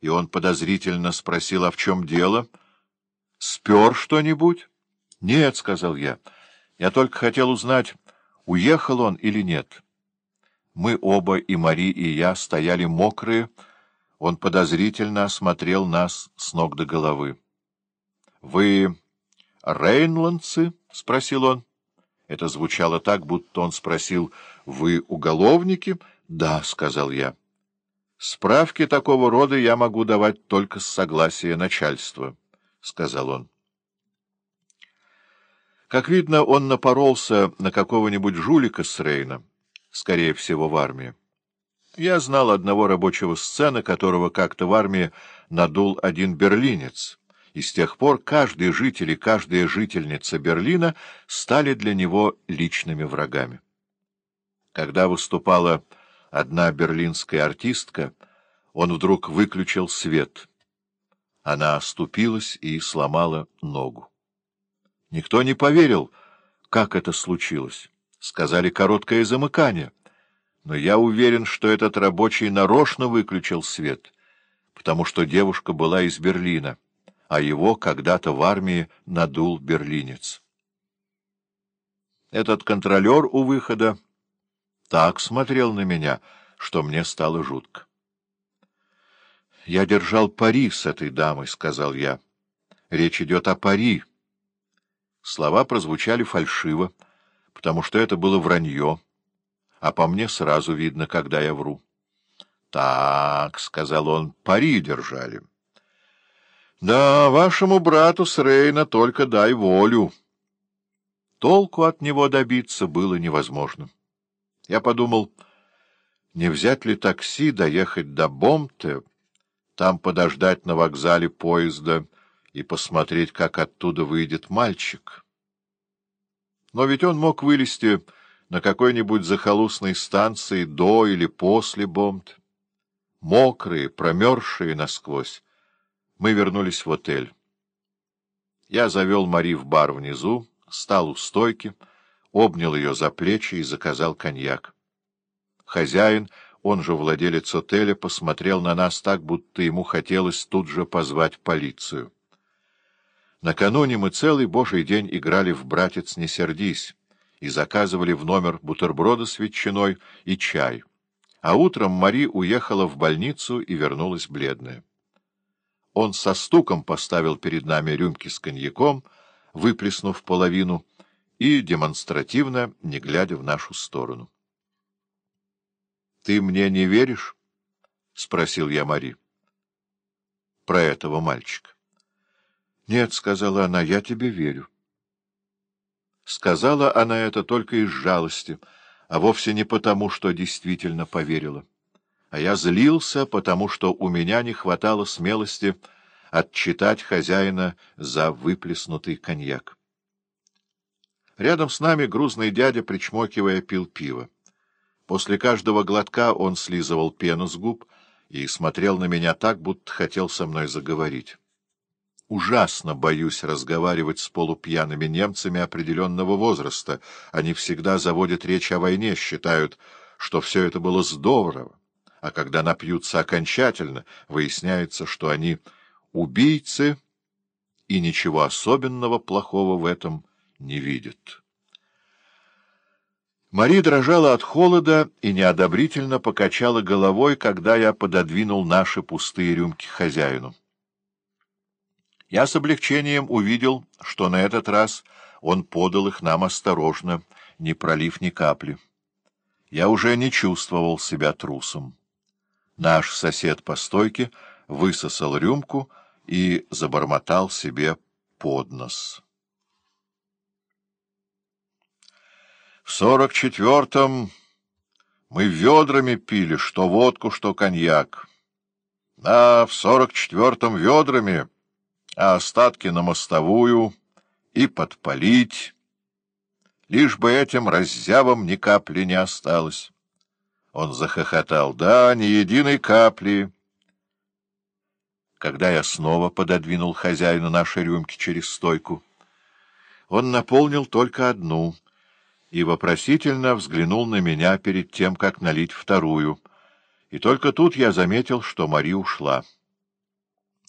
и он подозрительно спросил, а в чем дело? — Спер что-нибудь? — Нет, — сказал я. Я только хотел узнать, уехал он или нет. Мы оба, и Мари, и я, стояли мокрые. Он подозрительно осмотрел нас с ног до головы. — Вы рейнландцы? — спросил он. Это звучало так, будто он спросил, — Вы уголовники? — Да, — сказал я. — Справки такого рода я могу давать только с согласия начальства, — сказал он. Как видно, он напоролся на какого-нибудь жулика с Рейна, скорее всего, в армии. Я знал одного рабочего сцены, которого как-то в армии надул один берлинец, и с тех пор каждый житель и каждая жительница Берлина стали для него личными врагами. Когда выступала одна берлинская артистка, он вдруг выключил свет. Она оступилась и сломала ногу. Никто не поверил, как это случилось. Сказали короткое замыкание. Но я уверен, что этот рабочий нарочно выключил свет, потому что девушка была из Берлина, а его когда-то в армии надул берлинец. Этот контролер у выхода так смотрел на меня, что мне стало жутко. «Я держал пари с этой дамой», — сказал я. «Речь идет о пари». Слова прозвучали фальшиво, потому что это было вранье, а по мне сразу видно, когда я вру. — Так, — сказал он, — пари держали. — Да, вашему брату с Рейна только дай волю. Толку от него добиться было невозможно. Я подумал, не взять ли такси, доехать до Бомте, там подождать на вокзале поезда и посмотреть, как оттуда выйдет мальчик. Но ведь он мог вылезти на какой-нибудь захолустной станции до или после Бомт. Мокрые, промерзшие насквозь, мы вернулись в отель. Я завел Мари в бар внизу, стал у стойки, обнял ее за плечи и заказал коньяк. Хозяин, он же владелец отеля, посмотрел на нас так, будто ему хотелось тут же позвать полицию. Накануне мы целый божий день играли в «Братец, не сердись» и заказывали в номер бутерброды с ветчиной и чай. А утром Мари уехала в больницу и вернулась бледная. Он со стуком поставил перед нами рюмки с коньяком, выплеснув половину, и демонстративно, не глядя в нашу сторону. — Ты мне не веришь? — спросил я Мари. — Про этого мальчика. — Нет, — сказала она, — я тебе верю. Сказала она это только из жалости, а вовсе не потому, что действительно поверила. А я злился, потому что у меня не хватало смелости отчитать хозяина за выплеснутый коньяк. Рядом с нами грузный дядя, причмокивая, пил пиво. После каждого глотка он слизывал пену с губ и смотрел на меня так, будто хотел со мной заговорить. Ужасно боюсь разговаривать с полупьяными немцами определенного возраста. Они всегда заводят речь о войне, считают, что все это было здорово. А когда напьются окончательно, выясняется, что они убийцы, и ничего особенного плохого в этом не видят. Мари дрожала от холода и неодобрительно покачала головой, когда я пододвинул наши пустые рюмки хозяину. Я с облегчением увидел, что на этот раз он подал их нам осторожно, не пролив ни капли. Я уже не чувствовал себя трусом. Наш сосед по стойке высосал рюмку и забормотал себе под нос. В сорок четвертом мы ведрами пили, что водку, что коньяк. А в сорок четвертом ведрами а остатки на мостовую и подпалить. Лишь бы этим раззявам ни капли не осталось. Он захохотал. Да, ни единой капли. Когда я снова пододвинул хозяину нашей рюмки через стойку, он наполнил только одну и вопросительно взглянул на меня перед тем, как налить вторую. И только тут я заметил, что Мари ушла.